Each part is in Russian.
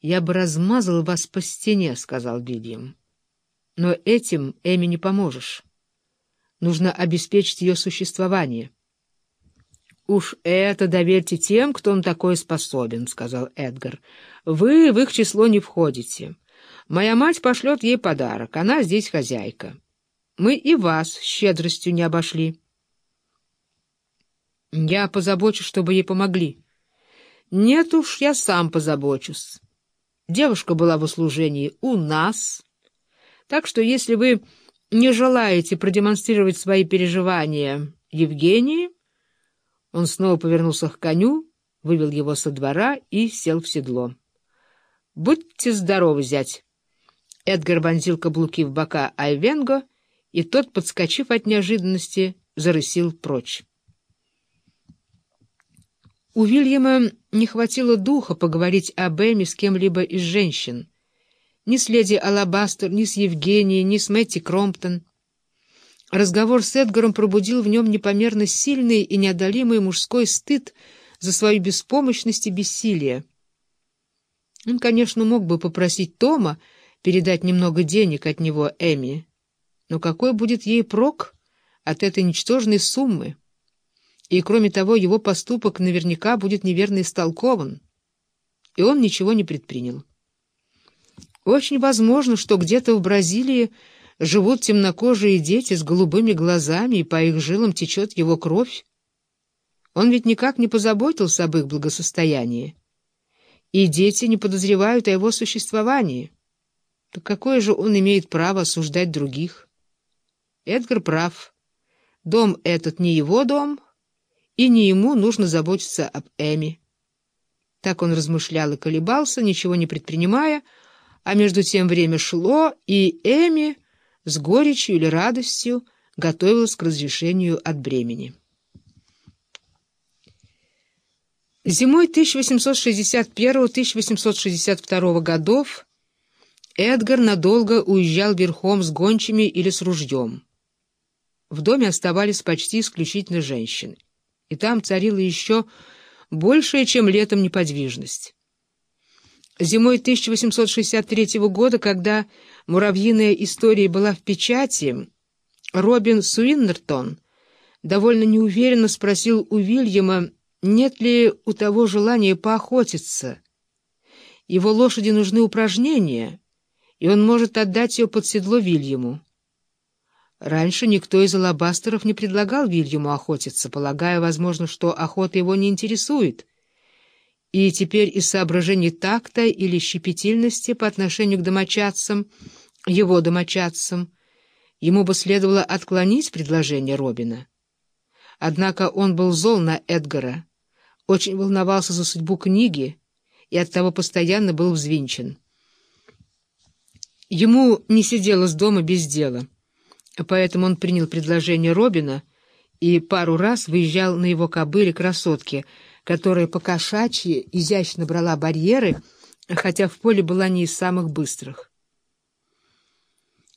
«Я бы размазал вас по стене», — сказал Вильям. «Но этим Эми не поможешь. Нужно обеспечить ее существование». «Уж это доверьте тем, кто на такое способен», — сказал Эдгар. «Вы в их число не входите. Моя мать пошлет ей подарок, она здесь хозяйка. Мы и вас щедростью не обошли». «Я позабочусь, чтобы ей помогли». «Нет уж, я сам позабочусь». Девушка была в услужении у нас. Так что если вы не желаете продемонстрировать свои переживания Евгении, он снова повернулся к коню, вывел его со двора и сел в седло. «Будьте здоровы, зять!» Эдгар вонзил каблуки в бока Айвенго, и тот, подскочив от неожиданности, зарысил прочь. У Вильяма не хватило духа поговорить об Эми с кем-либо из женщин. Ни с леди Алабастер, ни с Евгенией, ни с Мэтти Кромптон. Разговор с Эдгаром пробудил в нем непомерно сильный и неодолимый мужской стыд за свою беспомощность и бессилие. Он, конечно, мог бы попросить Тома передать немного денег от него Эми, но какой будет ей прок от этой ничтожной суммы? И, кроме того, его поступок наверняка будет неверно истолкован. И он ничего не предпринял. Очень возможно, что где-то в Бразилии живут темнокожие дети с голубыми глазами, и по их жилам течет его кровь. Он ведь никак не позаботился об их благосостоянии. И дети не подозревают о его существовании. Так какое же он имеет право осуждать других? Эдгар прав. Дом этот не его дом, и не ему нужно заботиться об Эми. Так он размышлял и колебался, ничего не предпринимая, а между тем время шло, и Эми с горечью или радостью готовилась к разрешению от бремени. Зимой 1861-1862 годов Эдгар надолго уезжал верхом с гончими или с ружьем. В доме оставались почти исключительно женщины и там царила еще большая, чем летом, неподвижность. Зимой 1863 года, когда «Муравьиная история» была в печати, Робин Суиннертон довольно неуверенно спросил у Вильяма, нет ли у того желания поохотиться. Его лошади нужны упражнения, и он может отдать ее под седло Вильяму. Раньше никто из алабастеров не предлагал Вильяму охотиться, полагая, возможно, что охота его не интересует. И теперь из соображений такта или щепетильности по отношению к домочадцам, его домочадцам, ему бы следовало отклонить предложение Робина. Однако он был зол на Эдгара, очень волновался за судьбу книги и оттого постоянно был взвинчен. Ему не сиделось дома без дела. Поэтому он принял предложение Робина и пару раз выезжал на его кобыле красотки, которая по кошачьи изящно брала барьеры, хотя в поле была не из самых быстрых.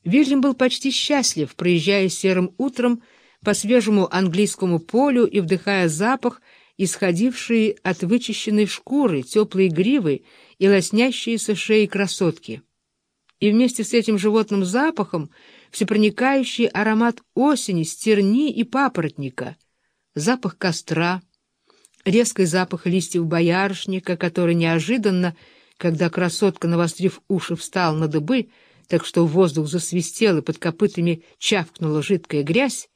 Вильям был почти счастлив, проезжая серым утром по свежему английскому полю и вдыхая запах, исходивший от вычищенной шкуры, теплой гривы и лоснящиеся шеи красотки. И вместе с этим животным запахом всепроникающий аромат осени, стерни и папоротника, запах костра, резкий запах листьев боярышника, который неожиданно, когда красотка, навострив уши, встал на дыбы, так что воздух засвистел и под копытами чавкнула жидкая грязь,